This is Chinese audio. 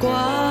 光。